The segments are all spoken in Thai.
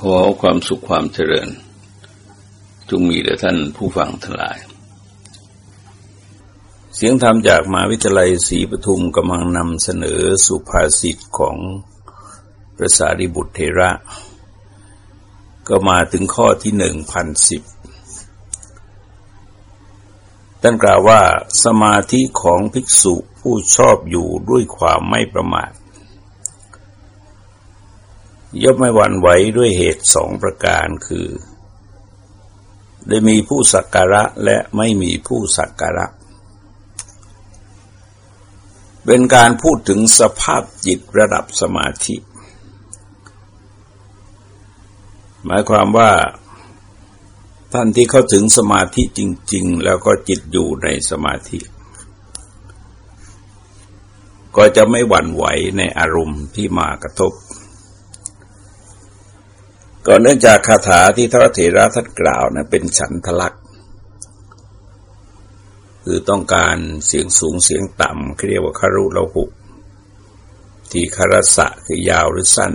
ขอความสุขความเจริญ จงมีแด่ท่านผู้ฟังทั้งหลาย เสียงธรรมจากมหาวิทยาลัยศรีปทุมกำลังนำเสนอสุภาษิตของพระสารีบุตรเทระ ก็มาถึงข้อที่หนึ่งพันสิบท่านกล่าวว่าสมาธิของภิกษุผู้ชอบอยู่ด้วยความไม่ประมาท ย่อมไม่หวั่นไหวด้วยเหตุสองประการคือ ได้มีผู้สักการะและไม่มีผู้สักการะ เป็นการพูดถึงสภาพจิตระดับสมาธิ หมายความว่าท่านที่เข้าถึงสมาธิจริง ๆ แล้วก็จิตอยู่ในสมาธิ ก็จะไม่หวั่นไหวในอารมณ์ที่มากระทบ ก็เนื่องจากคาถาที่ทรเถระท่านกล่าวนะเป็นฉันทลักษ์คือต้องการเสียงสูงเสียงต่ำเรียกว่าคารุละหุที่คารสะคือยาวหรือสั้น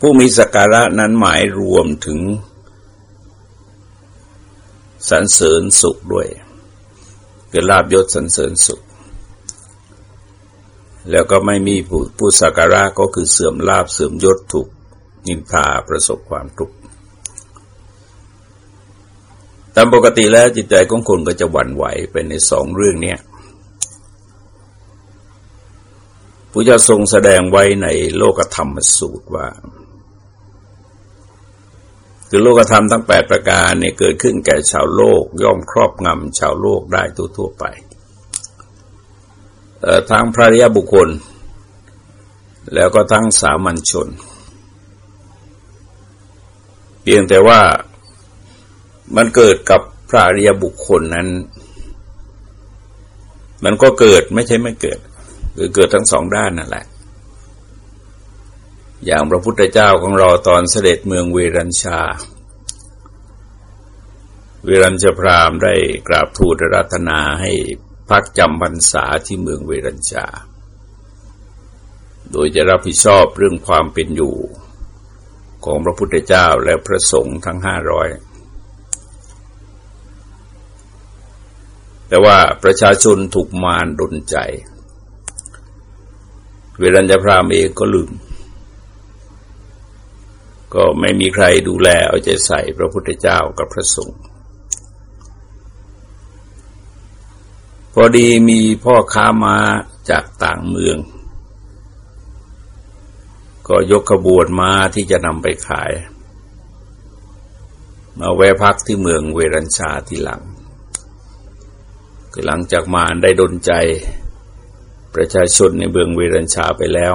ผู้มีสักการะนั้นหมายรวมถึงสรรเสริญสุขด้วยคือลาบยศสรรเสริญสุข แล้วก็ไม่มีผู้ผู้สักการะก็คือเสื่อมลาบเสื่อมยศถูกนินทาประสบความทุกข์ตามปกติแล้วจิตใจของคนก็จะหวั่นไหวไปในสองเรื่องนี้พระเจ้าทรงแสดงไว้ในโลกธรรมสูตรว่า คือโลกธรรมทั้งแปดประการเนี่ยเกิดขึ้นแก่ชาวโลกย่อมครอบงำชาวโลกได้ทั่วๆไป ทั้งพระริยบุคคล แล้วก็ทั้งสามัญชน เพียงแต่ว่ามันเกิดกับพระริยบุคคลนั้น มันก็เกิดไม่ใช่ไม่เกิด คือเกิดทั้งสองด้านนั่นแหละ อย่างพระพุทธเจ้าของเราตอนเสด็จเมืองเวรัญชาเวรัญชพรามได้กราบทูลรัตนาให้ พักจำพรรษาที่เมืองเวรัญชา โดยจะรับผิดชอบเรื่องความเป็นอยู่ของพระพุทธเจ้าและพระสงฆ์ทั้งห้าร้อยแต่ว่าประชาชนถูกมารดนใจ เวรัญญพรามเองก็ลืม ก็ไม่มีใครดูแลเอาใจใส่พระพุทธเจ้ากับพระสงฆ์ พอดีมีพ่อค้ามาจากต่างเมือง ก็ยกขบวนมาที่จะนำไปขาย มาแวะพักที่เมืองเวรัญชาทีหลัง คือหลังจากมาได้ดนใจประชาชนในเมืองเวรัญชาไปแล้ว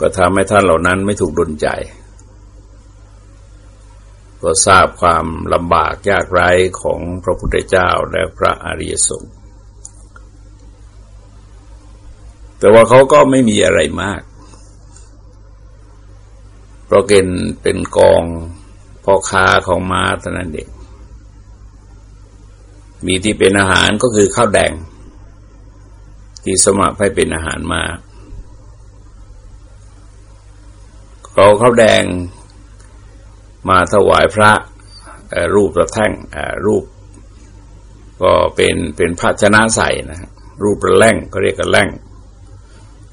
ก็ทำให้ท่านเหล่านั้นไม่ถูกดนใจ ก็ทราบความลำบากยากไร้ของพระพุทธเจ้าและพระอริยสงฆ์แต่ว่าเขาก็ไม่มีอะไรมาก เพราะเกณฑ์เป็นกองพ่อค้าของม้าเท่านั้นเองมีที่เป็นอาหารก็คือข้าวแดง ที่สมัครให้เป็นอาหารมาเขาข้าวแดง มาถวายพระรูปประแท่งรูป ก็เป็นเป็นภาชนะใส่นะรูประแล่งก็เรียกกันแล่ง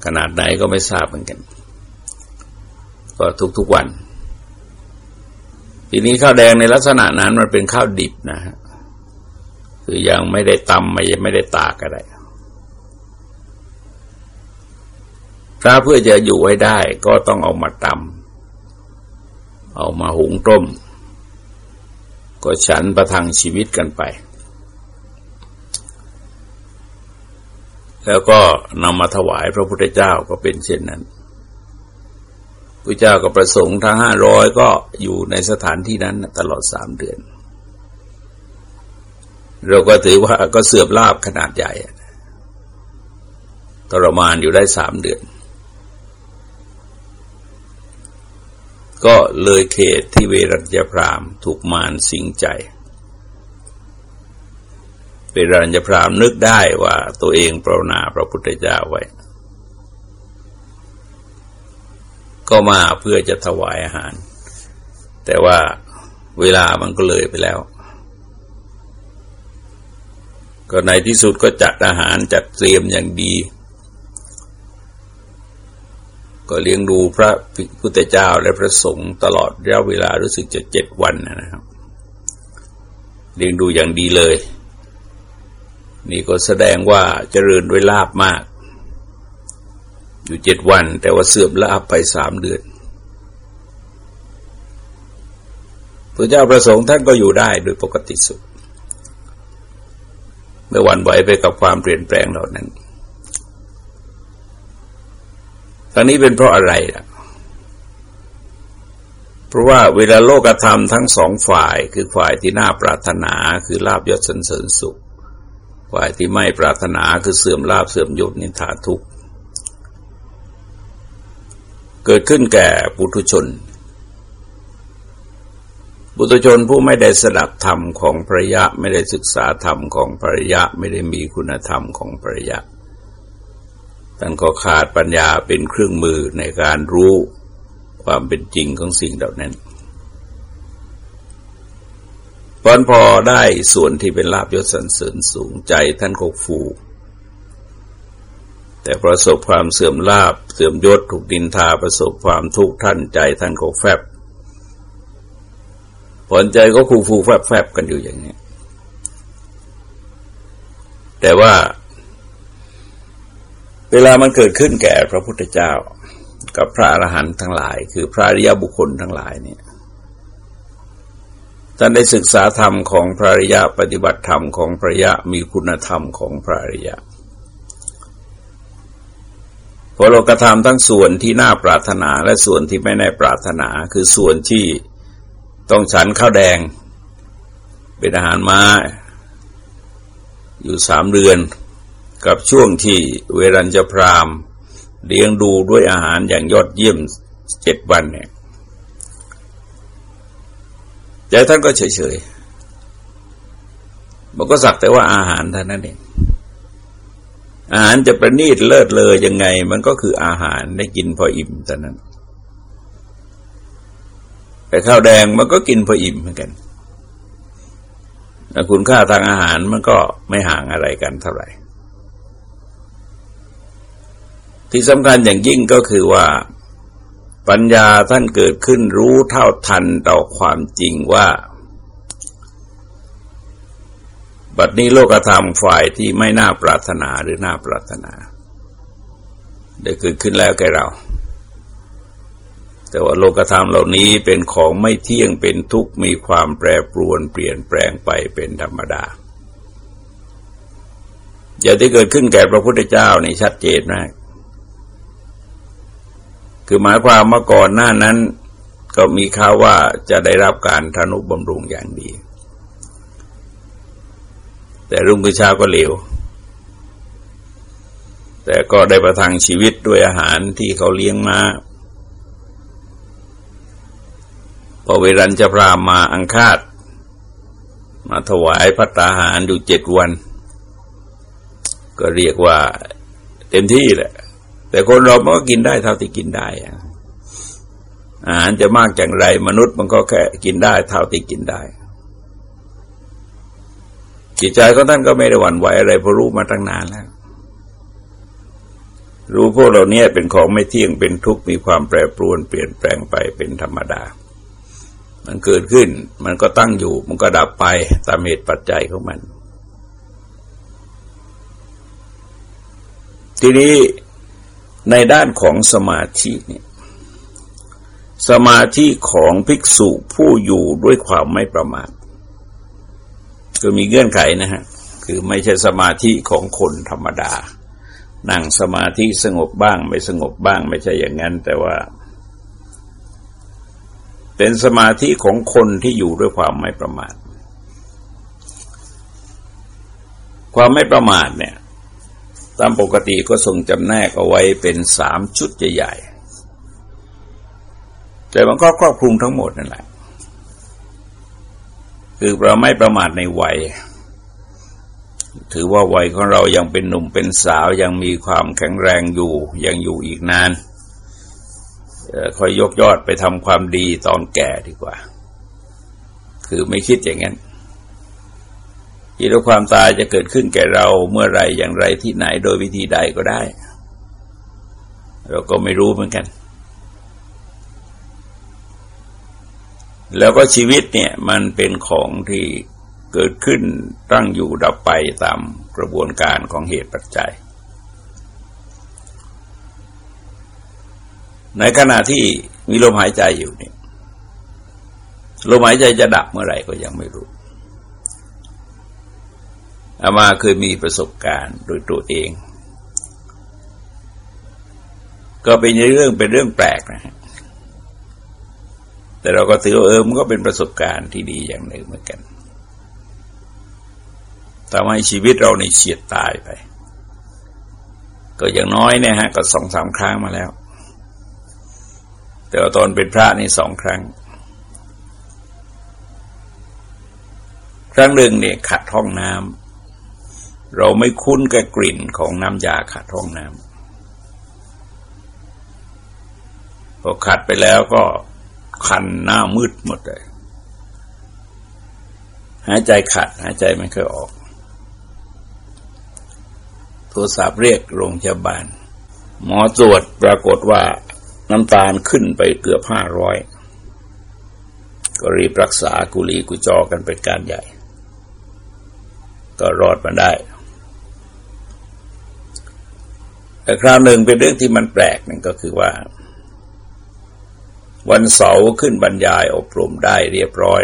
ขนาดไหนก็ไม่ทราบเหมือนกัน ก็ทุกๆวัน ทีนี้ข้าวแดงในลักษณะนั้นมันเป็นข้าวดิบนะฮะคือยังไม่ได้ตำไม่ไม่ได้ตากอะไรพระเพื่อจะอยู่ไว้ได้ก็ต้องเอามาตำ เอามาหุงต้ม ก็ฉันประทังชีวิตกันไป แล้วก็นำมาถวายพระพุทธเจ้าก็เป็นเช่นนั้นพระเจ้าก็ประสงค์ทั้งห้าร้อยก็อยู่ในสถานที่นั้นตลอดสามเดือน เราก็ถือว่าก็เสื่อมลาบขนาดใหญ่ทรมานอยู่ได้สามเดือน ก็เลยเขตที่เวรัญญพรามถูกมารสิงใจเวรัญญพรามนึกได้ว่าตัวเองปรนนาพระพุทธเจ้าไว้ ก็มาเพื่อจะถวายอาหาร แต่ว่าเวลามันก็เลยไปแล้ว ก็ในที่สุดก็จัดอาหารจัดเตรียมอย่างดี ก็เลี้ยงดูพระพุทธเจ้าและพระสงฆ์ตลอดระยะเวลารู้สึกจะเจ็ดวันนะครับ เลี้ยงดูอย่างดีเลย นี่ก็แสดงว่าเจริญด้วยลาบมาก อยู่เจ็ดวัน แต่ว่าเสื่อมลาบไปสามเดือนพระเจ้าประสงค์ท่านก็อยู่ได้โดยปกติสุดเมื่อวันไหวไปกับความเปลี่ยนแปลงเหล่านั้น ตอนนี้เป็นเพราะอะไรล่ะ เพราะว่าเวลาโลกธรรมทั้งสองฝ่าย คือฝ่ายที่น่าปรารถนาคือลาบยศสันเสริญสุข ฝ่ายที่ไม่ปรารถนาคือเสื่อมลาบเสื่อมยศนินทาทุกข์ เกิดขึ้นแก่ปุถุชนบุตรชนผู้ไม่ได้สดับธรรมของพระยะ ไม่ได้ศึกษาธรรมของพระยะ ไม่ได้มีคุณธรรมของพระยะ ท่านก็ขาดปัญญาเป็นเครื่องมือในการรู้ความเป็นจริงของสิ่งเหล่านั้นพอนพอได้ส่วนที่เป็นลาบยศสันเสริญสูงใจท่านก็ฟู แต่ประสบความเสื่อมลาบเสื่อมยศถูกดินทาประสบความทุกข์ท่านใจท่านก็แฟบผลใจก็ฟูฟูแฟบแฟบกันอยู่อย่างนี้ แต่ว่า เวลามันเกิดขึ้นแก่พระพุทธเจ้า กับพระอรหันต์ทั้งหลาย คือพระอริยบุคคลทั้งหลายเนี่ยท่านได้ศึกษาธรรมของพระอริยะปฏิบัติธรรมของพระยะมีคุณธรรมของพระอริยะพอโลกธรรมทั้งส่วนที่น่าปรารถนาและส่วนที่ไม่น่าปรารถนาคือส่วนที่ต้องฉันข้าวแดง เป็นอาหารม้าอยู่สามเดือน กับช่วงที่เวรัญจะพรามเลี้ยงดูด้วยอาหารอย่างยอดเยี่ยมเจ็ดวันเนี่ยใจท่านก็เฉยๆมันก็สักแต่ว่าอาหารท่านนั่นเองอาหารจะประณีตเลิศเลยยังไง มันก็คืออาหารได้กินพออิ่มแต่นั้น แต่ข้าวแดงมันก็กินพออิ่มเหมือนกันคุณค่าทางอาหารมันก็ไม่ห่างอะไรกันเท่าไหร่ ที่สำคัญอย่างยิ่งก็คือว่าปัญญาท่านเกิดขึ้นรู้เท่าทันต่อความจริงว่า บัดนี้โลกธรรมฝ่ายที่ไม่น่าปรารถนาหรือน่าปรารถนา ได้เกิดขึ้นแล้วแก่เรา แต่ว่าโลกธรรมเหล่านี้เป็นของไม่เที่ยงเป็นทุกข์มีความแปรปรวนเปลี่ยนแปลงไปเป็นธรรมดา อย่างที่เกิดขึ้นแก่พระพุทธเจ้านี่ชัดเจนมาก คือหมายความว่าก่อนหน้านั้น ก็มีข่าวว่าจะได้รับการทนุบำรุงอย่างดี แต่รุ่งขึ้นเช้าก็เหลว แต่ก็ได้ประทังชีวิตด้วยอาหารที่เขาเลี้ยงมาพอเวรัญจะพรามมาอังคาดมาถวายพัตตาหารอยู่เจ็ดวัน ก็เรียกว่าเต็มที่แหละ แต่คนเรามันก็กินได้เท่าที่กินได้อาหารจะมากอย่างไร มนุษย์มันก็แค่กินได้เท่าที่กินได้ จิตใจของท่านก็ไม่ได้หวั่นไหวอะไรเพราะรู้มาตั้งนานแล้วรู้พวกเราเนี่ยเป็นของไม่เที่ยงเป็นทุกข์มีความแปรปรวนเปลี่ยนแปลงไปเป็นธรรมดา มันเกิดขึ้น มันก็ตั้งอยู่ มันก็ดับไปตามเหตุปัจจัยของมัน ทีนี้ ในด้านของสมาธิเนี่ยสมาธิของภิกษุผู้อยู่ด้วยความไม่ประมาทก็มีเงื่อนไขนะฮะคือไม่ใช่สมาธิของคนธรรมดา นั่งสมาธิสงบบ้างไม่สงบบ้างไม่ใช่อย่างนั้น แต่ว่า เป็นสมาธิของคนที่อยู่ด้วยความไม่ประมาท ความไม่ประมาทเนี่ย ตามปกติก็ทรงจำแนกเอาไว้เป็นสามชุดใหญ่ๆ แต่มันก็ครอบคลุมทั้งหมดนั่นแหละ คือเราไม่ประมาทในวัย ถือว่าวัยของเรายังเป็นหนุ่มเป็นสาวยังมีความแข็งแรงอยู่ ยังอยู่อีกนานคอยยกยอดไปทำความดีตอนแก่ดีกว่า คือไม่คิดอย่างนั้น คิดว่าความตายจะเกิดขึ้นแก่เราเมื่อไรอย่างไรที่ไหนโดยวิธีใดก็ได้ เราก็ไม่รู้เหมือนกัน แล้วก็ชีวิตเนี่ยมันเป็นของที่เกิดขึ้นตั้งอยู่ดับไปตามกระบวนการของเหตุปัจจัย ในขณะที่มีลมหายใจอยู่เนี่ยลมหายใจจะดับเมื่อไหร่ก็ยังไม่รู้ อามาเคยมีประสบการณ์โดยตัวเอง ก็เป็นเรื่องเป็นเรื่องแปลกนะฮะแต่เราก็ถือว่าเออมันก็เป็นประสบการณ์ที่ดีอย่างหนึ่งเหมือนกันทำให้ชีวิตเราในเฉียดตายไป ก็อย่างน้อยเนี่ยฮะ ก็สองสามครั้งมาแล้ว แต่ว่าตอนเป็นพระนี่สองครั้ง ครั้งหนึ่งเนี่ยขัดห้องน้ำ เราไม่คุ้นกับกลิ่นของน้ำยาขัดห้องน้ำพอขัดไปแล้วก็คันหน้ามืดหมดเลย หายใจขัด หายใจไม่เคยออก โทรศัพท์เรียกโรงพยาบาล หมอตรวจปรากฏว่าน้ำตาลขึ้นไปเกือบห้าร้อยก็รีบรักษากุลีกุจอกันเป็นการใหญ่ ก็รอดมาได้ แต่คราวหนึ่งเป็นเรื่องที่มันแปลกนั่นก็คือว่า วันเสาร์ขึ้นบรรยายอบรมได้เรียบร้อย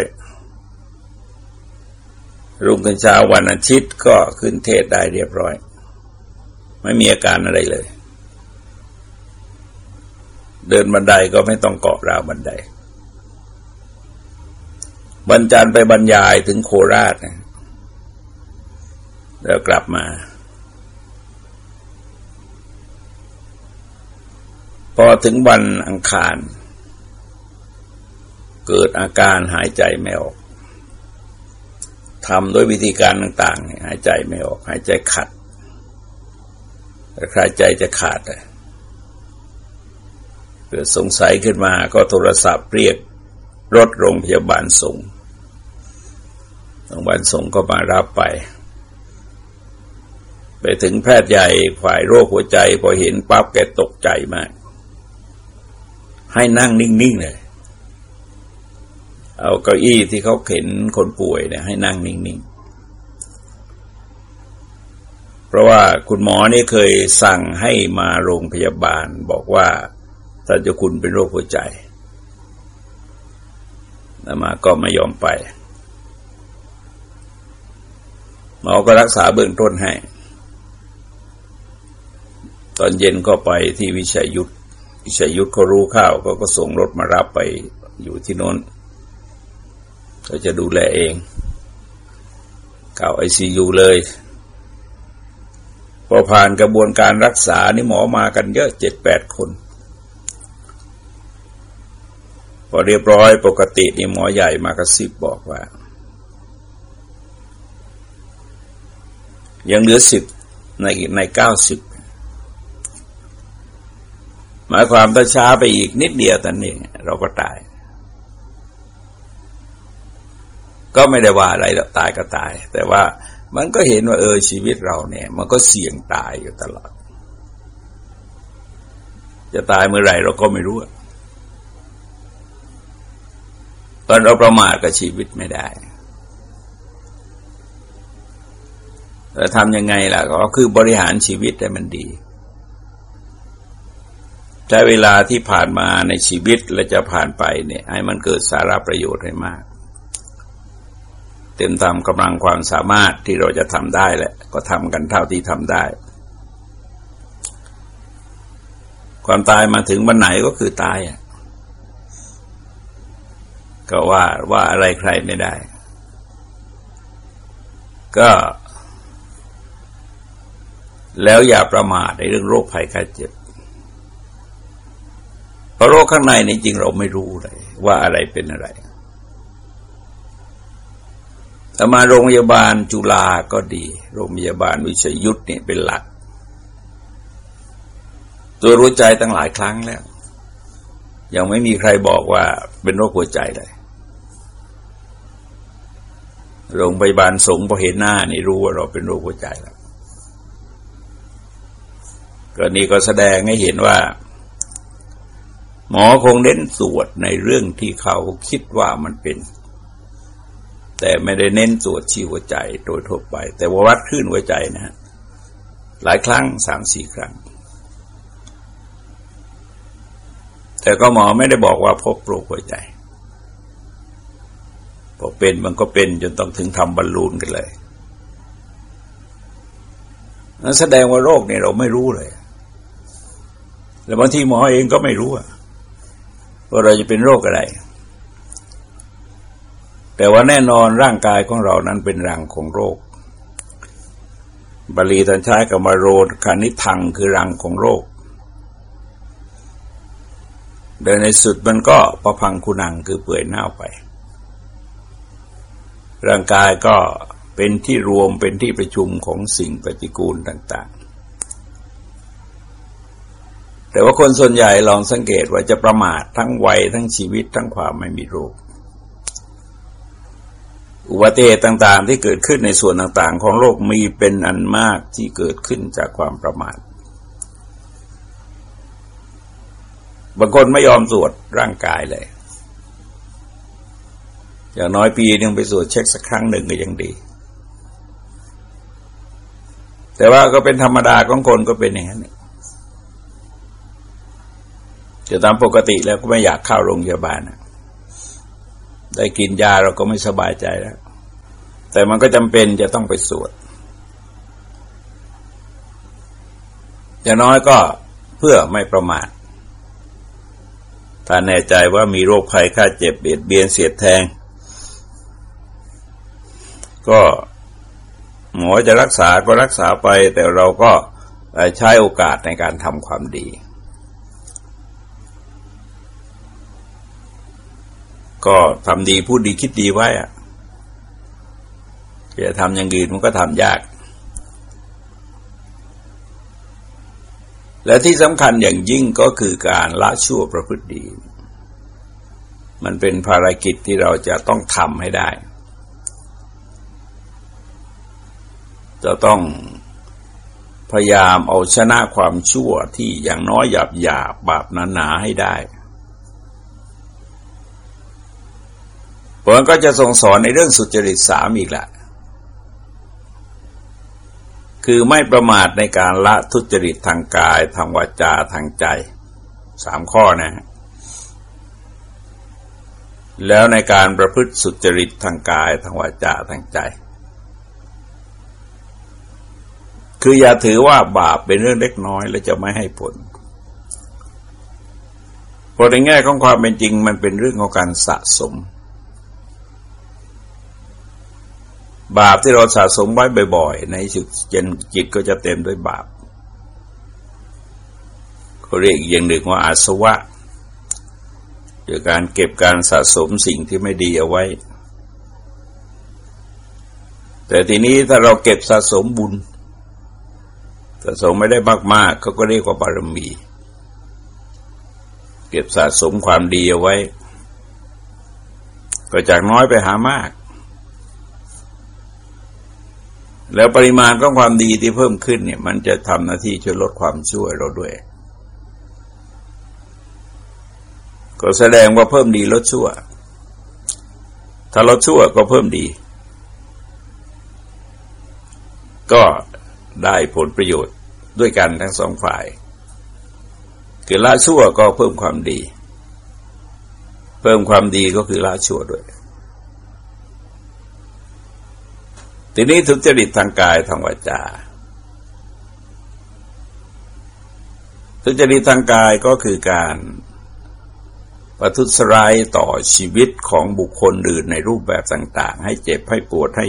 รุ่งขึ้นเช้าวันอาทิตย์ก็ขึ้นเทศได้เรียบร้อย ไม่มีอาการอะไรเลย เดินบันไดก็ไม่ต้องเกาะราวบันไดบรรจารไปบรรยายถึงโคราชนะแล้วกลับมา พอถึงวันอังคาร เกิดอาการหายใจไม่ออกทำด้วยวิธีการต่าง ๆ หายใจไม่ออก หายใจขัดใครใจจะขาดเกิดสงสัยขึ้นมาก็โทรศัพท์เรียกรถโรงพยาบาลส่งโรงพยาบาลส่งก็มารับไป ไปถึงแพทย์ใหญ่ฝ่ายโรคหัวใจพอเห็นปั๊บแกตกใจมาก ให้นั่งนิ่งๆเลยเอาเก้าอี้ที่เขาเข็นคนป่วยเนี่ยให้นั่งนิ่งๆ เพราะว่าคุณหมอนี่เคยสั่งให้มาโรงพยาบาล บอกว่าท่านเจ้าคุณเป็นโรคหัวใจแล้วมาก็ไม่ยอมไป หมอก็รักษาเบื้องต้นให้ ตอนเย็นก็ไปที่วิชัยยุทธ ชยยุทธเขารู้ข้าวก็ก็ส่งรถมารับไปอยู่ที่โน้นก็จะดูแลเองเก่าไอซียูเลย พอผ่านกระบวนการรักษานี่หมอมากันเยอะเจ็ดแปดคน พอเรียบร้อยปกตินี่หมอใหญ่มากระซิบบอกว่า ยังเหลือสิบในในเก้าสิบ มายความถ้าช้าไปอีกนิดเดียวตอนนี้เราก็ตาย ก็ไม่ได้ว่าอะไรตายก็ตาย แต่ว่ามันก็เห็นว่าเออชีวิตเราเนี่ย มันก็เสี่ยงตายอยู่ตลอด จะตายเมื่อไหร่เราก็ไม่รู้ตอนเราประมาทกับชีวิตไม่ได้แต่ทำยังไงล่ะก็คือบริหารชีวิตให้มันดี ใช้เวลาที่ผ่านมาในชีวิตและจะผ่านไปเนี่ยให้มันเกิดสาระประโยชน์ให้มาก เต็มตามกำลังความสามารถที่เราจะทำได้แหละก็ทำกันเท่าที่ทำได้ ความตายมาถึงวันไหนก็คือตายอะก็ว่าว่าอะไรใครไม่ได้ ก็ แล้วอย่าประมาทในเรื่องโรคภัยไข้เจ็บ เพราะโรคข้างในนี่จริงเราไม่รู้เลย ว่าอะไรเป็นอะไรแต่มาโรงพยาบาลจุฬาก็ดี โรงพยาบาลวิชยุทธเนี่ยเป็นหลัก ตัวรู้ใจตั้งหลายครั้งแล้ว ยังไม่มีใครบอกว่าเป็นโรคหัวใจเลยโรงพยาบาลสงพอเห็นหน้านี่รู้ว่าเราเป็นโรคหัวใจแล้วก็นี้ก็แสดงให้เห็นว่า หมอคงเน้นสวดในเรื่องที่เขาคิดว่ามันเป็น แต่ไม่ได้เน้นตรวจชีหัวใจโดยทั่วไป แต่ว่าวัดคลื่นหัวใจนะฮะหลายครั้งสามสี่ครั้ง แต่ก็หมอไม่ได้บอกว่าพบโรคหัวใจพอเป็นมันก็เป็นจนต้องถึงทำบอลลูนกันเลยนั่นแสดงว่าโรคเนี่ยเราไม่รู้เลย แล้วบางทีหมอเองก็ไม่รู้ ว่าเราจะเป็นโรคอะไร แต่ว่าแน่นอนร่างกายของเรานั้นเป็นรังของโรค บาลีท่านใช้กับมาโรคานิทังคือรังของโรคโดยในสุดมันก็ประพังคุณังคือเปื่อยเน่าไป ร่างกายก็เป็นที่รวมเป็นที่ประชุมของสิ่งปฏิกูลต่างๆ แต่ว่าคนส่วนใหญ่ลองสังเกตว่าจะประมาททั้งวัยทั้งชีวิตทั้งความไม่มีโรคอุบัติเหตุต่างๆ ที่เกิดขึ้นในส่วนต่างๆ ของโลกมีเป็นอันมากที่เกิดขึ้นจากความประมาทบางคนไม่ยอมตรวจร่างกายเลย อย่างน้อยปีนึงไปตรวจเช็คสักครั้งหนึ่งก็ยังดี แต่ว่าก็เป็นธรรมดาของคนก็เป็นอย่างนั้น จะตามปกติแล้วก็ไม่อยากเข้าโรงพยาบาลได้กินยาเราก็ไม่สบายใจแล้ว แต่มันก็จำเป็นจะต้องไปสวดอย่างน้อยก็เพื่อไม่ประมาทถ้าแน่ใจว่ามีโรคภัยค่าเจ็บเบียดเบียนเสียดแทง ก็หมอจะรักษาก็รักษาไป แต่เราก็ใช้โอกาสในการทำความดี ก็ทำดีพูดดีคิดดีไว้อะจะทำอย่างอื่นมันก็ทำยาก และที่สำคัญอย่างยิ่งก็คือการละชั่วประพฤติดี มันเป็นภารกิจที่เราจะต้องทำให้ได้ จะต้องพยายามเอาชนะความชั่วที่อย่างน้อยหยาบหยาบบาปหนาๆให้ได้ ผมก็จะส่งสอนในเรื่องสุจริตสามอีกแหละคือไม่ประมาทในการละทุจริตทางกาย ทางวาจาทางใจสามข้อนะ แล้วในการประพฤติสุจริตทางกาย ทางวาจาทางใจ คืออย่าถือว่าบาปเป็นเรื่องเล็กน้อยแล้วจะไม่ให้ผลเพราะในแง่ของความเป็นจริงมันเป็นเรื่องของการสะสม บาปที่เราสะสมไว้บ่อยๆ ในจิตจิตก็จะเต็มด้วยบาปเขาเรียกอย่างหนึ่งว่าอาสวะโดยการเก็บการสะสมสิ่งที่ไม่ดีเอาไว้ แต่ทีนี้ถ้าเราเก็บสะสมบุญสะสมไม่ได้มากๆเขาก็เรียกว่าบารมี เก็บสะสมความดีเอาไว้ ก็จากน้อยไปหามาก แล้วปริมาณของความดีที่เพิ่มขึ้นเนี่ย มันจะทำหน้าที่ช่วยลดความชั่วเราด้วย ก็แสดงว่าเพิ่มดีลดชั่ว ถ้าลดชั่วก็เพิ่มดี ก็ได้ผลประโยชน์ด้วยกันทั้งสองฝ่าย คือละชั่วก็เพิ่มความดี เพิ่มความดีก็คือละชั่วด้วย ทีนี้ทุจริตทางกายทางวาจา ทุจริตทางกายก็คือการประทุษร้ายต่อชีวิตของบุคคลอื่นในรูปแบบต่าง ๆ ให้เจ็บให้ปวดให้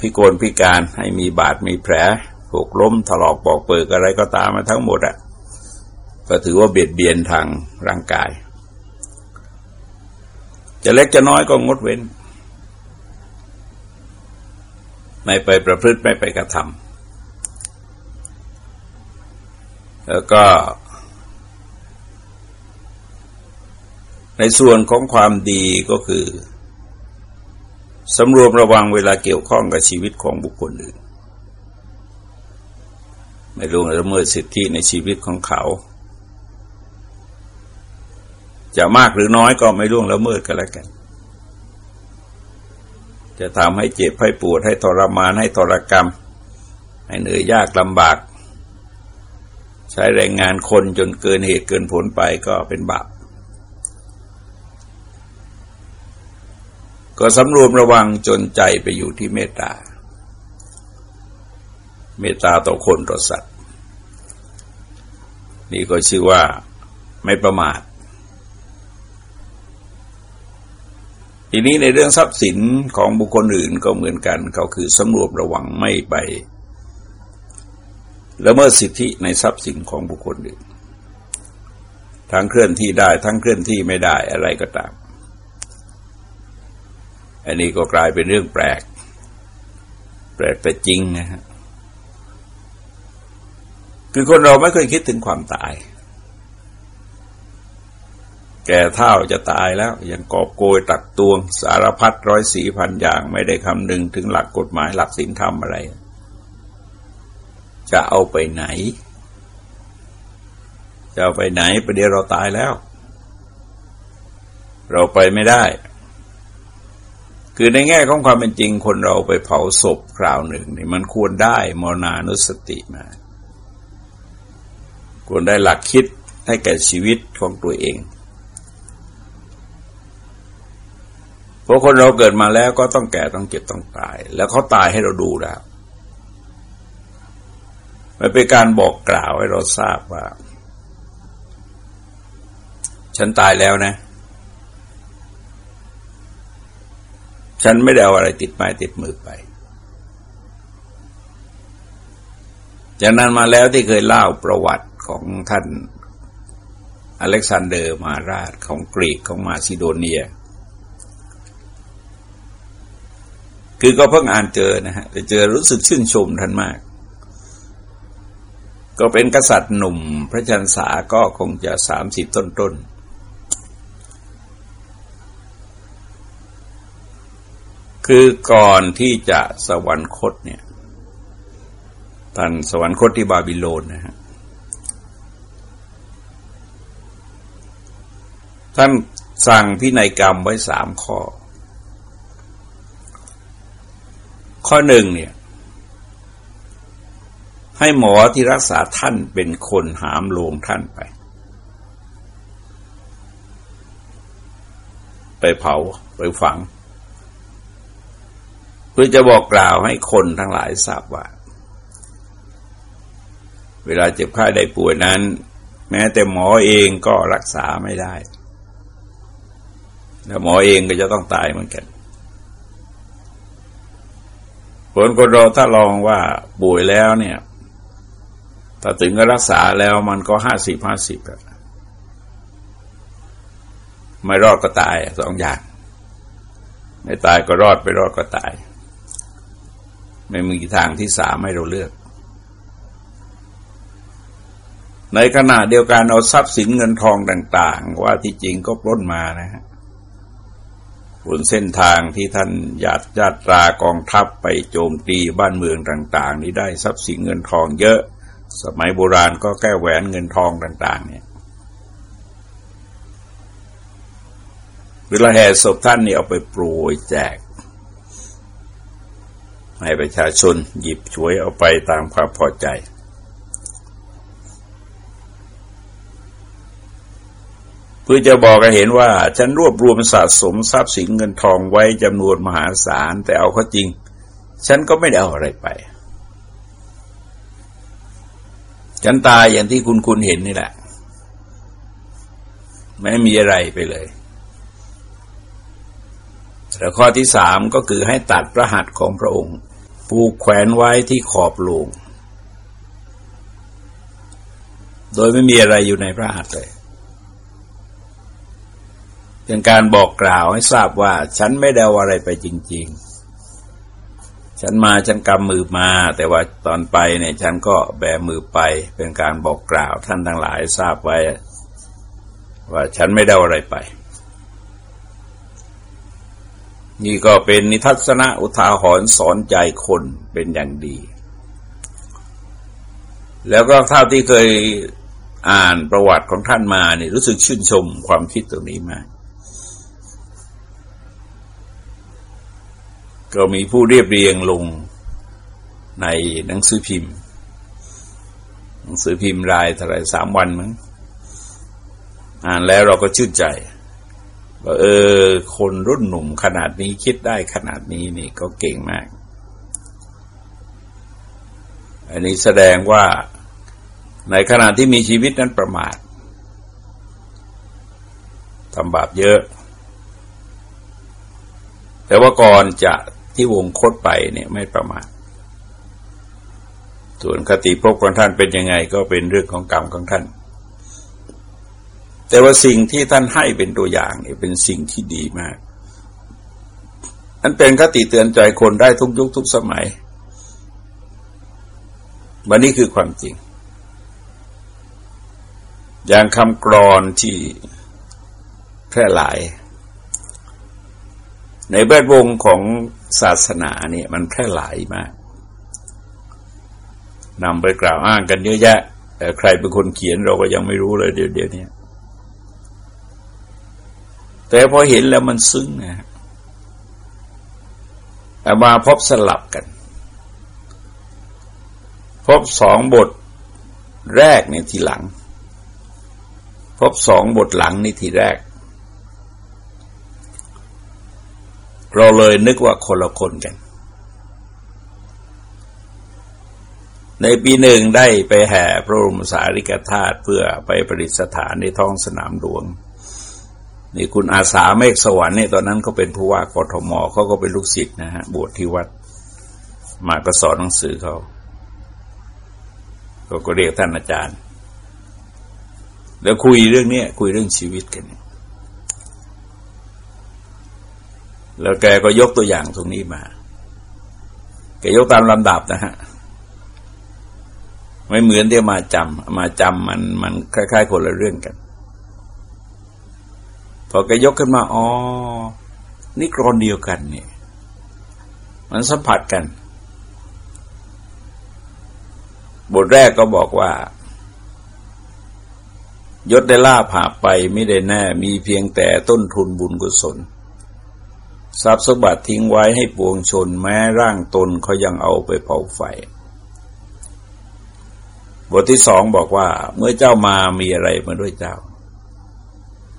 พิกลพิการให้มีบาดมีแผลหกล้มถลอกปอกเปิกอะไรก็ตามมาทั้งหมดอะ่ะก็ถือว่าเบียดเบียนทางร่างกาย จะเล็กจะน้อยก็งดเว้น ไม่ไปประพฤติไม่ไปกระทำแล้วก็ ในส่วนของความดีก็คือสำรวมระวังเวลาเกี่ยวข้องกับชีวิตของบุคคลอื่น ไม่ล่วงละเมิดสิทธิในชีวิตของเขา จะมากหรือน้อยก็ไม่ล่วงละเมิดกันแล้วกัน จะทำให้เจ็บให้ปวดให้ทรมานให้ทรกรรม ให้เหนื่อยยากลำบาก ใช้แรงงานคนจนเกินเหตุเกินผลไปก็เป็นบาปก็สำรวมระวังจนใจไปอยู่ที่เมตตา เมตตาต่อคนต่อสัตว์ นี่ก็ชื่อว่าไม่ประมาท ทีนี้ในเรื่องทรัพย์สินของบุคคลอื่นก็เหมือนกัน เขาคือสำรวมระวังไม่ไปละเมิดสิทธิในทรัพย์สินของบุคคลอื่น ทั้งเคลื่อนที่ได้ ทั้งเคลื่อนที่ไม่ได้อะไรก็ตาม อันนี้ก็กลายเป็นเรื่องแปลก แปลกแต่จริงนะฮะคือคนเราไม่เคยคิดถึงความตาย แก่เท่าจะตายแล้ว ยังกอบโกยตักตวง สารพัดร้อยสีพันอย่างไม่ได้คำนึงถึงหลักกฎหมายหลักศีลธรรมอะไร จะเอาไปไหน จะเอาไปไหนประเดี๋ยวเราตายแล้ว เราไปไม่ได้ คือในแง่ของความเป็นจริงคนเราไปเผาศพคราวหนึ่งนี่มันควรได้มรณานุสติมา ควรได้หลักคิดให้แก่ชีวิตของตัวเอง เพ ราะคนเราเกิดมาแล้วก็ต้องแก่ต้องเจ็บต้องตาย แล้วเขาตายให้เราดูแล้วมันเป็นการบอกกล่าวให้เราทราบว่า ฉันตายแล้วนะ ฉันไม่ได้เอาอะไรติดไม้ติดมือไป จากนั้นมาแล้วที่เคยเล่าประวัติของท่านอเล็กซานเดอร์มาราชของกรีกของมาซิโดเนีย คือก็เพิ่งอ่านเจอนะฮะแต่เจอรู้สึกชื่นชมท่านมาก ก็เป็นกษัตริย์หนุ่ม พระจันทร์สาก็คงจะสามสิบต้นๆคือก่อนที่จะสวรรคตเนี่ยท่านสวรรคตที่บาบิโลนนะฮะท่านสั่งพินัยกรรมไว้สามข้อ ข้อหนึ่งเนี่ย ให้หมอที่รักษาท่านเป็นคนหามลงท่านไป ไปเผาไปฝัง เพื่อจะบอกกล่าวให้คนทั้งหลายทราบว่า เวลาเจ็บไข้ได้ป่วยนั้น แม้แต่หมอเองก็รักษาไม่ได้ แล้วหมอเองก็จะต้องตายเหมือนกัน ผลคนเราถ้าลองว่าป่วยแล้วเนี่ย ถ้าถึงก็รักษาแล้วมันก็ห้าสิบห้าสิบไม่รอดก็ตายสองอย่าง ไม่ตายก็รอดไปรอดก็ตาย ไม่มีทางที่สามให้เราเลือก ในขณะเดียวกันเอาทรัพย์สินเงินทองต่าง ๆ ว่าที่จริงก็ปล้นมานะฮะ บนเส้นทางที่ท่านหยาดญาตรากองทัพไปโจมตีบ้านเมืองต่าง ๆ นี้ได้ทรัพย์สินเงินทองเยอะ สมัยโบราณก็แก้แหวนเงินทองต่าง ๆ เนี่ยเวลาแห่ศพท่านนี่เอาไปโปรยแจก ให้ประชาชนหยิบช่วยเอาไปตามความพอใจ พื่อจะบอกให้เห็นว่า ฉันรวบรวมสะสมทรัพย์สินเงินทองไว้จำนวนมหาศาล แต่เอาเข้าจริง ฉันก็ไม่ได้เอาอะไรไป ฉันตายอย่างที่คุณคุณเห็นนี่แหละ ไม่มีอะไรไปเลยแล้วข้อที่สามก็คือให้ตัดพระหัตถ์ของพระองค์ผูกแขวนไว้ที่ขอบโลง โดยไม่มีอะไรอยู่ในพระหัตถ์เลย เป็นการบอกกล่าวให้ทราบว่า ฉันไม่ได้เอาอะไรไปจริง ๆ ฉันมาฉันกำมือมา แต่ว่าตอนไปเนี่ยฉันก็แบมือไป เป็นการบอกกล่าวท่านทั้งหลายทราบไว้ ว่าฉันไม่ได้อะไรไป นี่ก็เป็นนิทัศนะอุทาหรณ์สอนใจคนเป็นอย่างดี แล้วก็เท่าที่เคยอ่านประวัติของท่านมาเนี่ยรู้สึกชื่นชมความคิดตรงนี้มาก ก็มีผู้เรียบเรียงลงในหนังสือพิมพ์ หนังสือพิมพ์รายเท่าไรสามวันมั้งอ่านแล้วเราก็ชื่นใจว่าเออ คนรุ่นหนุ่มขนาดนี้คิดได้ขนาดนี้นี่ก็เก่งมาก อันนี้แสดงว่าในขณะที่มีชีวิตนั้นประมาททำบาปเยอะ แต่ว่าก่อนจะ ที่วงคตไปเนี่ยไม่ประมาทส่วนคติพบของท่านเป็นยังไงก็เป็นเรื่องของกรรมของท่าน แต่ว่าสิ่งที่ท่านให้เป็นตัวอย่างเนี่ยเป็นสิ่งที่ดีมากอันเป็นคติเตือนใจคนได้ทุกยุคทุกสมัย วันนี้คือความจริง อย่างคำกรอนที่แพร่หลาย ในแวดวงของ ศาสนาเนี่ยมันแพร่หลายมากนำไปกล่าวอ้างกันเยอะแยะแต่ใครเป็นคนเขียนเราก็ยังไม่รู้เลยเดี๋ยวเดี๋ยวนี้แต่พอเห็นแล้วมันซึ้งนะแต่มาพบสลับกัน พบสองบทแรกในทีหลัง พบสองบทหลังในทีแรก เราเลยนึกว่าคนละคนกัน ในปีหนึ่งได้ไปแห่พระบรมสารีริกธาตุเพื่อไปประดิษฐานในท้องสนามหลวงนี่คุณอาสาเมฆสวรรค์เนี่ยตอนนั้นเขาเป็นผู้ว่ากทมเขาก็เป็นลูกศิษย์นะฮะ บวชที่วัด มาก็สอนหนังสือเขาเขาก็เรียกท่านอาจารย์ แล้วคุยเรื่องนี้คุยเรื่องชีวิตกัน แล้วแกก็ยกตัวอย่างตรงนี้มา แกยกตามลำดับนะฮะ ไม่เหมือนที่มาจำมาจำมันมันคล้าย ๆ คนละเรื่องกัน พอแกยกขึ้นมาอ๋อนี่กรอนเดียวกันเนี่ย มันสัมผัสกัน บทแรกก็บอกว่ายศได้ล่าผ่าไปไม่ได้แน่ มีเพียงแต่ต้นทุนบุญกุศล ทรัพย์สมบัติทิ้งไว้ให้ปวงชนแม้ร่างตนเขายังเอาไปเผาไฟ บทที่สองบอกว่า เมื่อเจ้ามามีอะไรมาด้วยเจ้า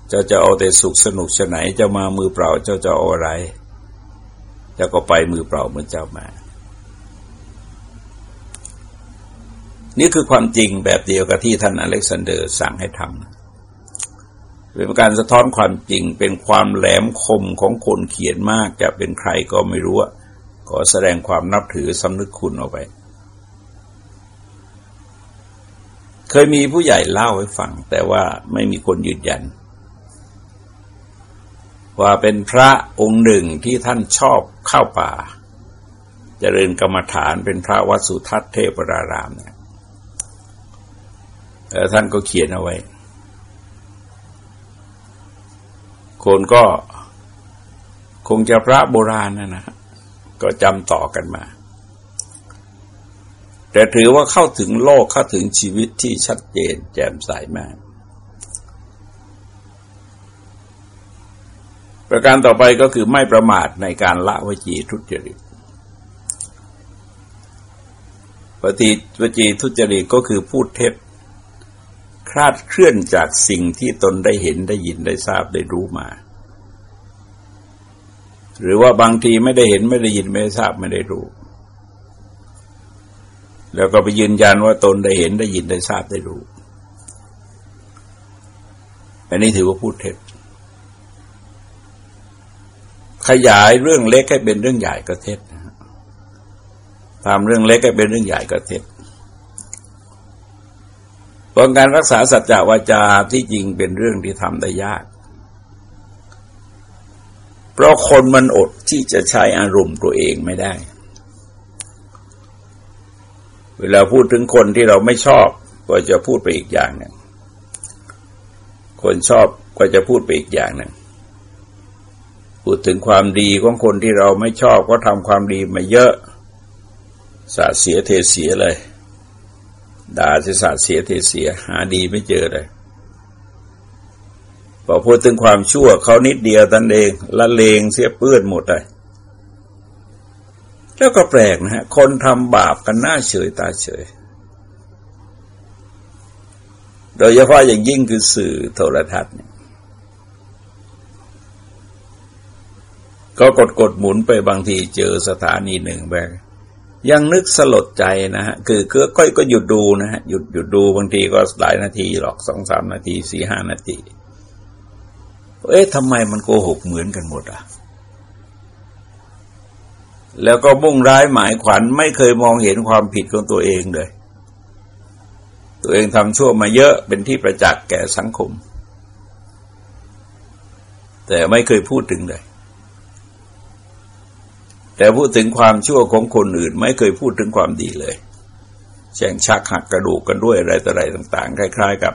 เจ้าจะเอาแต่สุขสนุกชไหนเจ้ามามือเปล่าเจ้าจะเอาอะไร เจ้าก็ไปมือเปล่าเมื่อเจ้ามา นี่คือความจริงแบบเดียวกับที่ท่านอเล็กซานเดอร์สั่งให้ทำ เป็นการสะท้อนความจริงเป็นความแหลมคมของคนเขียนมากจะเป็นใครก็ไม่รู้ก็แสดงความนับถือสำนึกคุณออกไป เคยมีผู้ใหญ่เล่าให้ฟัง แต่ว่าไม่มีคนยืนยัน ว่าเป็นพระองค์หนึ่งที่ท่านชอบเข้าป่าจเจริญกรรมฐานเป็นพระวัดสุทัศน์เทพรารามเนี่ยท่านก็เขียนเอาไว้ คนก็คงจะพระโบราณนะนะก็จำต่อกันมา แต่ถือว่าเข้าถึงโลกเข้าถึงชีวิตที่ชัดเจนแจ่มใสมาก ประการต่อไปก็คือไม่ประมาทในการละวจีทุจริตปฏิวจีทุจริตก็คือพูดเท็จ คลาดเคลื่อนจากสิ่งที่ตนได้เห็นได้ยินได้ทราบได้รู้มา หรือว่าบางทีไม่ได้เห็นไม่ได้ยินไม่ได้ทราบไม่ได้รู้ แล้วก็ไปยืนยันว่าตนได้เห็นได้ยินได้ทราบได้รู้อันนี้ถือว่าพูดเท็จขยายเรื่องเล็กให้เป็นเรื่องใหญ่ก็เท็จตามเรื่องเล็กให้เป็นเรื่องใหญ่ก็เท็จ เพราะการรักษาสัจจะวาจาที่จริงเป็นเรื่องที่ทำได้ยาก เพราะคนมันอดที่จะใช้อารมณ์ตัวเองไม่ได้ เวลาพูดถึงคนที่เราไม่ชอบ ก็จะพูดไปอีกอย่างหนึ่งคนชอบก็จะพูดไปอีกอย่างหนึ่งพูดถึงความดีของคนที่เราไม่ชอบก็ทำความดีมาเยอะสาเสียเทเสียเลย ด่าจะสาเสียเทเสีย หาดีไม่เจอเลยพอพูดถึงความชั่วเขานิดเดียวตันเองละเลงเสียเปื้อนหมดเลยแล้วก็แปลกนะฮะ คนทำบาปกันหน้าเฉยตาเฉย โดยเฉพาะอย่างยิ่งคือสื่อโทรทัศน์ก็กดกดหมุนไปบางทีเจอสถานีหนึ่งไป ยังนึกสลดใจนะฮะ คือคือก็ก็หยุดดูนะฮะ หยุดหยุดดูบางทีก็หลายนาทีหรอกสองสามนาทีสี่ห้านาที เอ๊ะทำไมมันโกหกเหมือนกันหมดอะ แล้วก็บุ่งร้ายหมายขวัญไม่เคยมองเห็นความผิดของตัวเองเลย ตัวเองทำชั่วมาเยอะเป็นที่ประจักษ์แก่สังคม แต่ไม่เคยพูดถึงเลย แต่พูดถึงความชั่วของคนอื่นไม่เคยพูดถึงความดีเลยแช่งชักหักกระดูกกันด้วยอะไรต่ออะไรต่าง ๆ คล้ายๆ กับ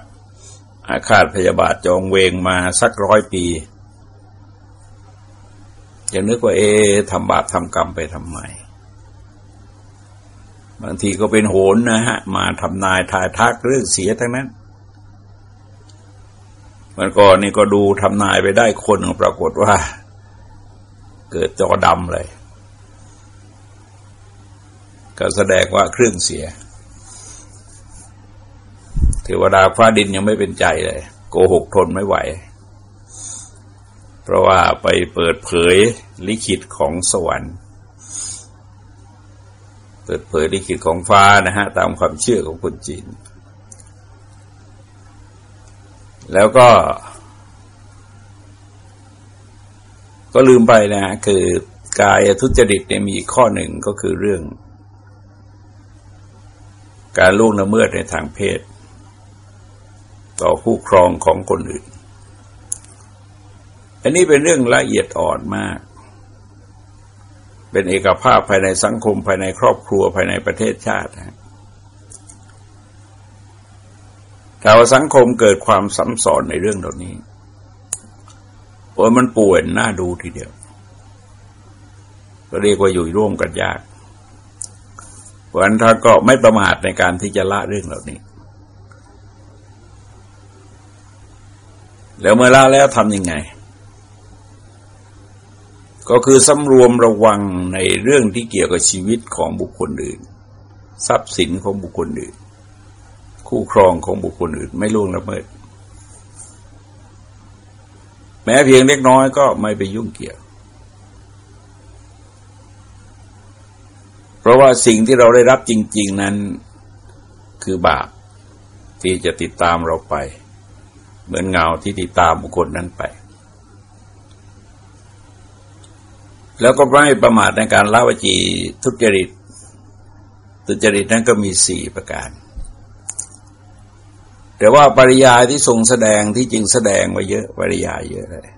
อาฆาตพยาบาทจองเวงมาสักร้อยปีจะนึกว่าเอทำบาปทำกรรมไปทำไมบางทีก็เป็นโหนนะฮะ มาทำนายทายทักเรื่องเสียทั้งนั้นมันก่อนนี่ก็ดูทำนายไปได้คนปรากฏว่า เกิดจอดำเลย ก็แสดงว่าเครื่องเสีย เทวดาฟ้าดินยังไม่เป็นใจเลย โกหกทนไม่ไหว เพราะว่าไปเปิดเผยลิขิตของสวรรค์ เปิดเผยลิขิตของฟ้านะฮะ ตามความเชื่อของคนจีน แล้วก็ ก็ลืมไปนะฮะคือกายทุจริตเนี่ยมีข้อหนึ่งก็คือเรื่อง การล่วงละเมิดในทางเพศ ต่อคู่ครองของคนอื่น อันนี้เป็นเรื่องละเอียดอ่อนมาก เป็นเอกภาพภายในสังคมภายในครอบครัวภายในประเทศชาตินะถ้าว่าสังคมเกิดความสัมสอนในเรื่องเหล่านี้โอ้มันป่วยน่าดูทีเดียว ก็เรียกว่าอยู่ร่วมกันยาก ราะฉะนั้นท่านก็ไม่ประมาทในการที่จะละเรื่องเหล่านี้ แล้วเมื่อละแล้วทำยังไง ก็คือสำรวมระวังในเรื่องที่เกี่ยวกับชีวิตของบุคคลอื่น ทรัพย์สินของบุคคลอื่น คู่ครองของบุคคลอื่น ไม่ล่วงละเมิด แม้เพียงเล็กน้อยก็ไม่ไปยุ่งเกี่ยวเพ ราะว่าสิ่งที่เราได้รับจริง ๆนั้นคือบาปที่จะติดตามเราไป เหมือนเงาที่ติดตามบุคคลนั้นไป แล้วก็ไม่ประมาทในการละวจีทุจริต ทุจริตนั้นก็มีสี่ประการ แต่ว่าปริยายที่ทรงแสดงที่จริงแสดงไว้เยอะปริยายเยอะเลย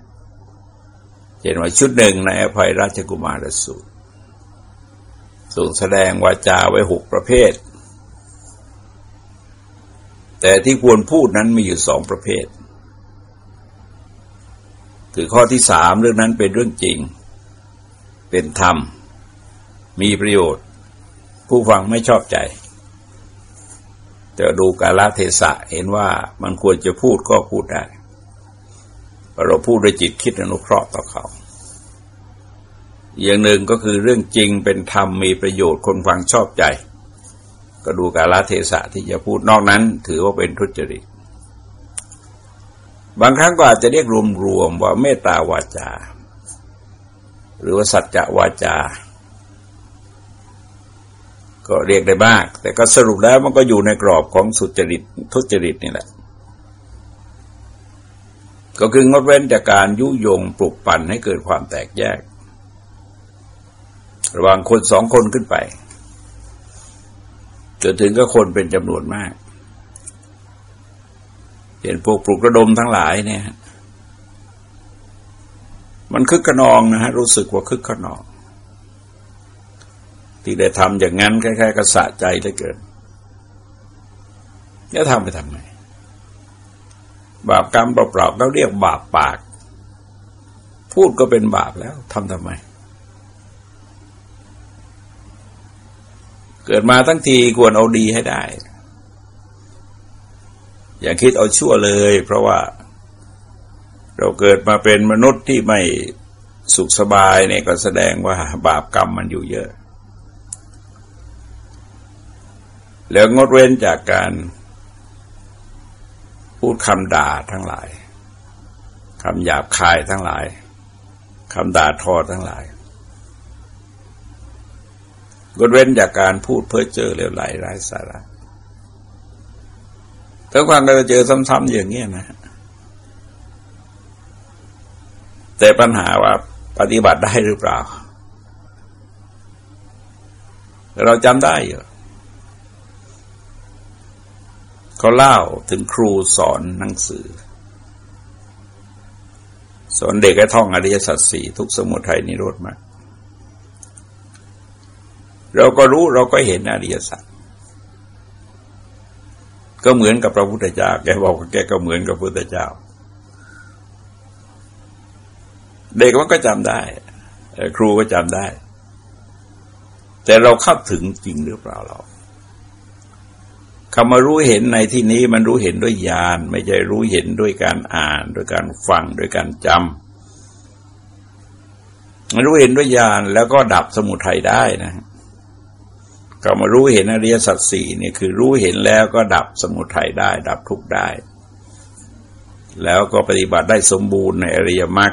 เห็นว่าชุดหนึ่งในอภัยราชกุมารสูตร ทรงแสดงวาจาไว้หกประเภท แต่ที่ควรพูดนั้นมีอยู่สองประเภท คือข้อที่สามเรื่องนั้นเป็นเรื่องจริง เป็นธรรม มีประโยชน์ ผู้ฟังไม่ชอบใจ แต่ดูกาลเทศะเห็นว่ามันควรจะพูดก็พูดได้เราพูดด้วยจิตคิดอนุเคราะห์ต่อเขา อย่างหนึ่งก็คือเรื่องจริงเป็นธรรมมีประโยชน์คนฟังชอบใจ ก็ดูกาลเทศะที่จะพูดนอกนั้น ถือว่าเป็นทุจริต บางครั้งก็อาจจะเรียกรวมๆว่าเมตตาวาจา หรือว่าสัจจะวาจา ก็เรียกได้บ้างแต่ก็สรุปแล้วมันก็อยู่ในกรอบของสุจริตทุจริตนี่แหละ ก็คืองดเว้นจากการยุยงปลุกปั่นให้เกิดความแตกแยก ระหว่างคนสองคนขึ้นไปจนถึงก็คนเป็นจำนวนมากเห็นพวกปลุกระดมทั้งหลายเนี่ย มันคึกขนองนะฮะรู้สึกว่าคึกขนอง ที่ได้ทำอย่างนั้นคล้ายๆกระสะใจได้เกินจะทำไปทำไมบาปกรรมเปล่าๆเขาเรียกบาปปาก พูดก็เป็นบาปแล้วทำทำไม เกิดมาทั้งทีควรเอาดีให้ได้ อย่าคิดเอาชั่วเลย เพราะว่า เราเกิดมาเป็นมนุษย์ที่ไม่สุขสบายเนี่ยก็แสดงว่าบาปกรรมมันอยู่เยอะ แล้วงดเว้นจากการพูดคำด่าทั้งหลายคำหยาบคายทั้งหลายคำด่าทอทั้งหลาย งดเว้นจากการพูดเพ้อเจ้อเลวไหลไร้สาระทั้งความก็จะเจอซ้ำๆอย่างนี้นะ แต่ปัญหาว่าปฏิบัติได้หรือเปล่า เราจำได้อยู่เขาเล่าถึงครูสอนหนังสือ สอนเด็กให้ท่องอริยสัจสี่ทุกสมุทัยนิโรธมา เราก็รู้เราก็เห็นอริยสัจก็เหมือนกับพระพุทธเจ้าแกบอกว่าแกก็เหมือนกับพระพุทธเจ้า เด็กมันก็จำได้ ครูก็จำได้ แต่เราเข้าถึงจริงหรือเปล่าเราคำว่ารู้เห็นในที่นี้มันรู้เห็นด้วยญาณไม่ใช่รู้เห็นด้วยการอ่านด้วยการฟังด้วยการจำมันรู้เห็นด้วยญาณแล้วก็ดับสมุทัยได้นะ คำว่ารู้เห็นอริยสัจสี่นี่คือรู้เห็นแล้วก็ดับสมุทัยได้ ดับทุกข์ได้ แล้วก็ปฏิบัติได้สมบูรณ์ในอริยมรรค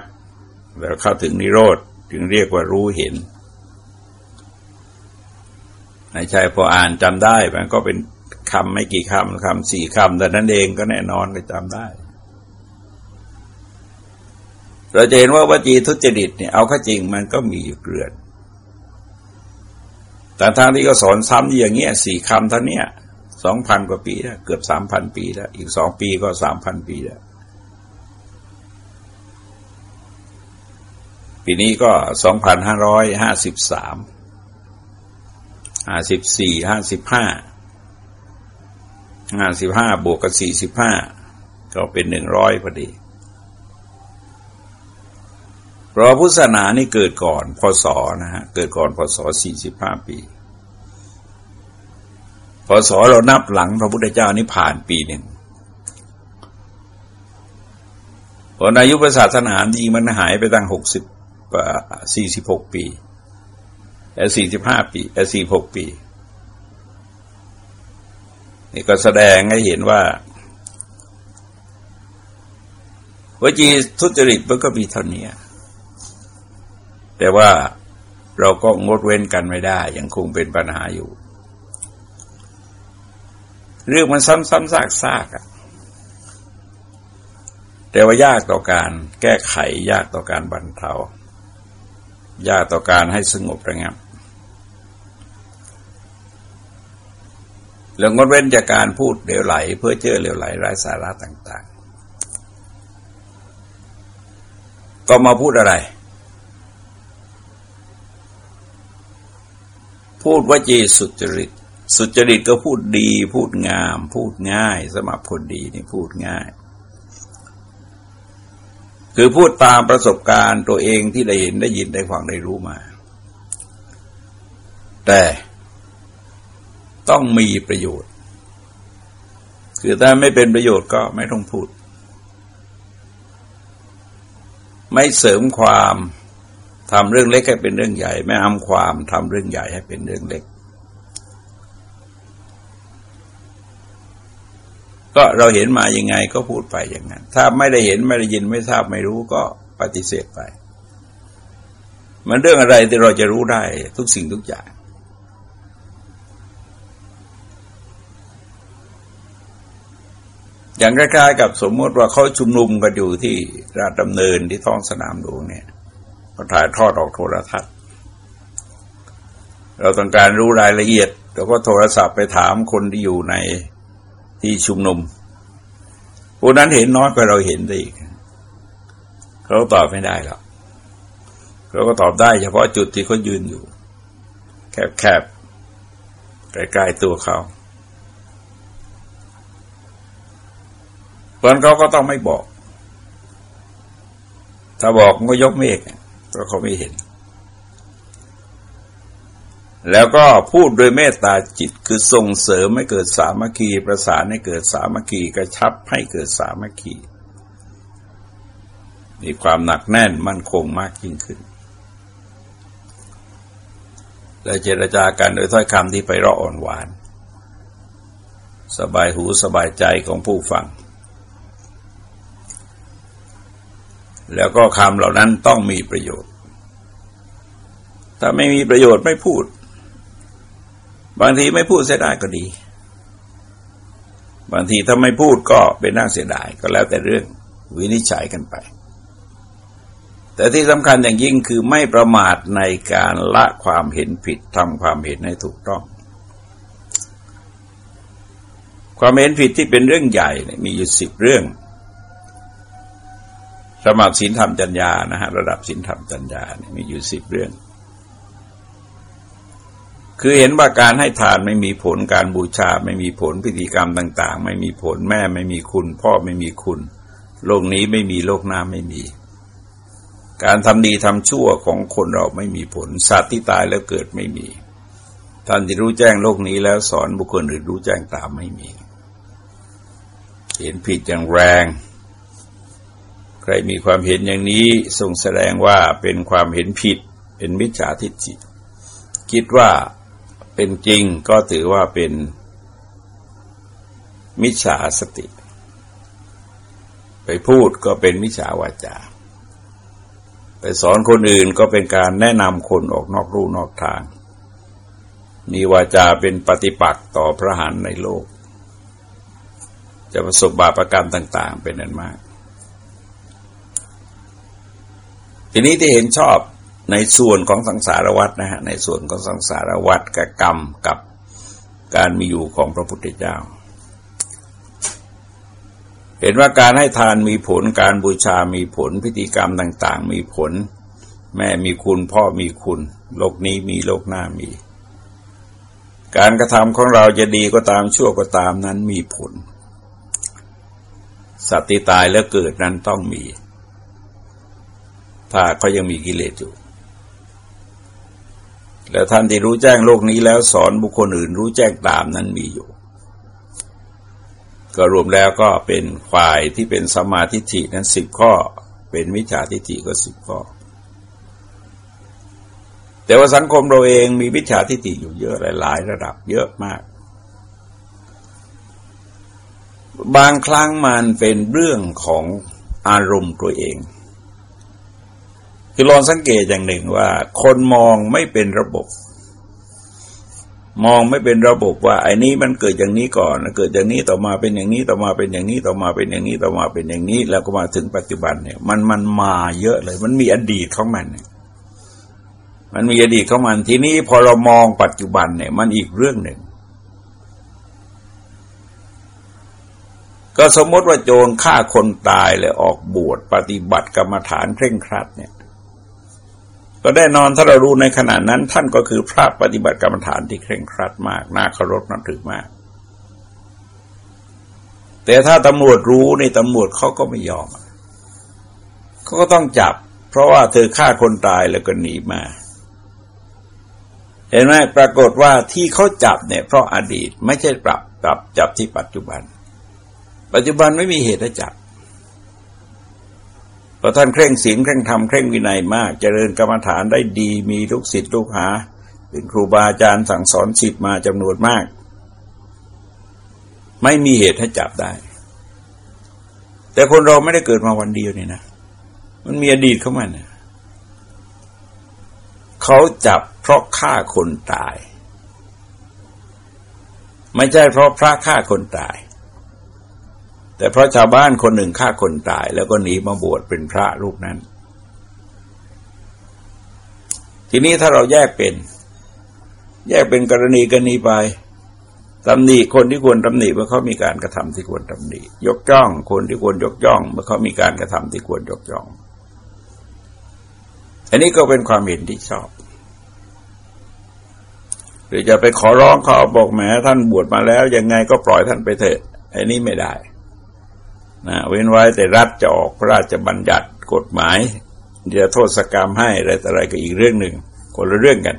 แล้วเข้าถึงนิโรธจึงเรียกว่ารู้เห็นไม่ใช่พออ่านจำได้ มันก็เป็นคำไม่กี่คำคำสี่คำแต่นั้นเองก็แน่นอนก็จำได้เราจะเห็นว่าวจีทุจริตเนี่ยเอาข้าจริงมันก็มีอยู่เกลื่อน แต่ทางที่ก็สอนซ้ำอย่างเงี้ยสี่คำท่านเนี้ยสองพันกว่าปีแล้วเกือบสามพันปีแล้ว อีกสองปีก็สามพันปีแล้ว ปีนี้ก็สองพันห้าร้อยห้าสิบสามห้าสิบสี่ห้าสิบห้าห้าสิบห้าบวกกับสี่สิบห้าก็เป็นหนึ่งร้อยพอดี เพราะพุทธศาสนานี่เกิดก่อนพศนะฮะเกิดก่อนพศสี่สิบห้าปี พศเรานับหลังพระพุทธเจ้านี่ผ่านปีหนึ่งพออายุประศาสนาจริงมันหายไปตั้งหกสิบสี่สิบหกปีแต่สี่สิบห้าปีแต่สี่หกปีนี่ก็แสดงให้เห็นว่าวจีทุจริตมันก็มีเท่านี้ แต่ว่าเราก็งดเว้นกันไม่ได้ยังคงเป็นปัญหาอยู่ เรื่องมันซ้ำๆซากๆอะแต่ว่ายากต่อการแก้ไขยากต่อการบรรเทายากต่อการให้สงบระงับเรื่องงดเว้นจากการพูดเหลวไหล เพื่อเจอเหลวไหลไร้สาระต่าง ๆ ก็มาพูดอะไร พูดว่าจีสุจริต สุจริตก็พูดดี พูดงาม พูดง่ายสมัครคนดีนี่พูดง่าย คือพูดตามประสบการณ์ตัวเองที่ได้เห็นได้ยินได้ฟังได้รู้มา แต่ต้องมีประโยชน์ คือถ้าไม่เป็นประโยชน์ก็ไม่ต้องพูด ไม่เสริมความ ทำเรื่องเล็กให้เป็นเรื่องใหญ่ ไม่อำความทำเรื่องใหญ่ให้เป็นเรื่องเล็ก ก็เราเห็นมายังไงก็พูดไปอย่างนั้น ถ้าไม่ได้เห็นไม่ได้ยินไม่ทราบไม่รู้ก็ปฏิเสธไป มันเรื่องอะไรที่เราจะรู้ได้ทุกสิ่งทุกอย่างอย่างใกล้ๆกับสมมติว่าเขาชุมนุมกันอยู่ที่ราชดำเนินที่ท้องสนามหลวงเนี่ย เขาถ่ายทอดออกโทรทัศน์ เราต้องการรู้รายละเอียดเราก็โทรศัพท์ไปถามคนที่อยู่ในที่ชุมนุมผู้นั้นเห็นน้อยกว่าเราเห็นได้อีกเขาตอบไม่ได้หรอกเขาก็ตอบได้เฉพาะจุดที่เขายืนอยู่ แคบๆใกล้ๆตัวเขาเพราะเขาก็ต้องไม่บอก ถ้าบอกมันก็ยกเมฆ เพราะเขาไม่เห็น แล้วก็พูดโดยเมตตาจิตคือส่งเสริมให้เกิดสามัคคี ประสานให้เกิดสามัคคีกระชับให้เกิดสามัคคี มีความหนักแน่นมั่นคงมากยิ่งขึ้น และเจรจากันโดยถ้อยคำที่ไปเราะอ่อนหวาน สบายหูสบายใจของผู้ฟัง แล้วก็คำเหล่านั้นต้องมีประโยชน์ ถ้าไม่มีประโยชน์ไม่พูด บางทีไม่พูดเสียดายก็ดี บางทีถ้าไม่พูดก็เป็นน่าเสียดายก็แล้วแต่เรื่องวินิจฉัยกันไป แต่ที่สำคัญอย่างยิ่งคือไม่ประมาทในการละความเห็นผิดทำความเห็นให้ถูกต้อง ความเห็นผิดที่เป็นเรื่องใหญ่มีอยู่สิบเรื่อง สมัครศีลธรรมจัญญานะฮะระดับศีลธรรมจัญญาเนี่ยมีอยู่สิบเรื่อง คือเห็นว่าการให้ทานไม่มีผลการบูชา ไม่มีผลพิธีกรรมต่าง ๆ ไม่มีผลแม่ไม่มีคุณ พ่อไม่มีคุณ โลกนี้ไม่มีโลกหน้าไม่มี การทำดีทำชั่วของคนเราไม่มีผลสัตว์ที่ตายแล้วเกิดไม่มีท่านที่รู้แจ้งโลกนี้แล้วสอนบุคคลอื่นรู้แจ้งตามไม่มี เห็นผิดอย่างแรง ใครมีความเห็นอย่างนี้ทรงแสดงว่าเป็นความเห็นผิด เป็นมิจฉาทิฏฐิคิดว่าเป็นจริงก็ถือว่าเป็นมิจฉาสติ ไปพูดก็เป็นมิจฉาวาจา ไปสอนคนอื่นก็เป็นการแนะนำคนออกนอกรูนอกทาง มีวาจาเป็นปฏิปักษ์ต่อพระหันในโลก จะประสบบาปรกรรมต่าง ๆ เป็นนั้นมาก ทีนี้ที่เห็นชอบในส่วนของสังสารวัตนะฮะในส่วนของสังสารวัตกับกรรมกับการมีอยู่ของพระพุทธเจ้า เห็นว่าการให้ทานมีผลการบูชามีผลพิธีกรรมต่าง ๆ มีผล แม่มีคุณพ่อมีคุณ โลกนี้มีโลกหน้ามี การกระทำของเราจะดีก็ตามชั่วก็ตามนั้นมีผล สัตว์ที่ตายแล้วเกิดนั้นต้องมี ถ้าเขายังมีกิเลสอยู่ แล้วท่านที่รู้แจ้งโลกนี้แล้วสอนบุคคลอื่นรู้แจ้งตามนั้นมีอยู่ ก็รวมแล้วก็เป็นฝ่ายที่เป็นสมาธิินั้นสิบข้อ เป็นมิจฉาทิฏฐิก็สิบข้อ แต่ว่าสังคมเราเองมีมิจฉาทิฏฐิอยู่เยอะหลายระดับเยอะมากบางครั้งมันเป็นเรื่องของอารมณ์ตัวเอง คือลองสังเกตอย่างหนึ่งว่า คนมองไม่เป็นระบบ มองไม่เป็นระบบว่าไอ้นี้มันเกิดอย่างนี้ก่อนเกิดอย่างนี้ต่อมาเป็นอย่างนี้ต่อมาเป็นอย่างนี้ต่อมาเป็นอย่างนี้ต่อมาเป็นอย่างนี้ แล้วก็มาถึงปัจจุบันเนี่ย มันมันมาเยอะเลย มันมีอดีตของมันเนี่ยมันมีอดีตของมันทีนี้พอเรามองปัจจุบันเนี่ย มันอีกเรื่องหนึ่งก็สมมติว่าโจรฆ่าคนตายเลยออกบวชปฏิบัติกรรมฐานเคร่งครัดเนี่ย ก็แน่นอนถ้าเรารู้ในขณะนั้น ท่านก็คือพระปฏิบัติกรรมฐานที่เคร่งครัดมาก น่าเคารพนับถือมาก แต่ถ้าตำรวจรู้ในตำรวจเขาก็ไม่ยอมเขาก็ต้องจับ เพราะว่าเธอฆ่าคนตายแล้วก็หนีมา เห็นไหมปรากฏว่าที่เขาจับเนี่ย เพราะอดีตไม่ใช่ปรับปรับจับที่ปัจจุบัน ปัจจุบันไม่มีเหตุให้จับ พอท่านเคร่งศีลเคร่งธรรมเคร่งวินัยมาก เจริญกรรมฐานได้ดี มีลูกศิษย์ลูกหา เป็นครูบาอาจารย์สั่งสอนศิษย์มาจำนวนมาก ไม่มีเหตุให้จับได้ แต่คนเราไม่ได้เกิดมาวันเดียวนี่นะ มันมีอดีตเข้ามาเนี่ยเขาจับเพราะฆ่าคนตาย ไม่ใช่เพราะพระฆ่าคนตาย แต่เพราะชาวบ้านคนหนึ่งฆ่าคนตาย แล้วก็หนีมาบวชเป็นพระรูปนั้น ทีนี้ถ้าเราแยกเป็น แยกเป็นกรณีกรณีไปตำหนิคนที่ควรตำหนิเมื่อเขามีการกระทำที่ควรตำหนิยกย่อง คนที่ควรยกย่อง เมื่อเขามีการกระทำที่ควรยกย่อง อันนี้ก็เป็นความเห็นที่ชอบหรือจะไปขอร้องเขาบอกแหมท่านบวชมาแล้วยังไงก็ปล่อยท่านไปเถอะอันนี้ไม่ได้ นะเว้นไว้แต่รัฐจะออกพระราชบัญญัติกฎหมายจะโทษสกรรมให้อะไรแต่อะไรก็อีกเรื่องหนึ่งคนละเรื่องกัน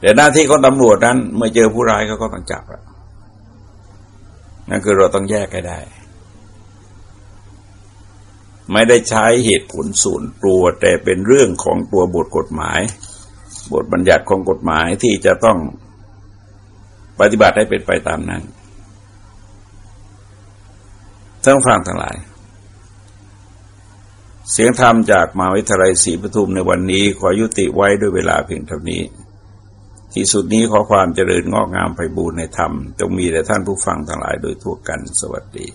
แต่หน้าที่ของตำรวจนั้น เมื่อเจอผู้ร้ายเขาก็ต้องจับแล้วนั่นคือเราต้องแยกให้ได้ ไม่ได้ใช้เหตุผลส่วนตัวแต่เป็นเรื่องของตัวบทกฎหมาย บทบัญญัติของกฎหมายที่จะต้องปฏิบัติให้เป็นไปตามนั้น ท่านฟังทั้งหลาย เสียงธรรมจากมหาวิทยาลัยศรีปทุมในวันนี้ขอยุติไว้ด้วยเวลาเพียงเท่านี้ ที่สุดนี้ขอความเจริญงอกงามไปบูรณนธรรม จงมีแต่ท่านผู้ฟังทั้งหลายโดยทั่วกันสวัสดี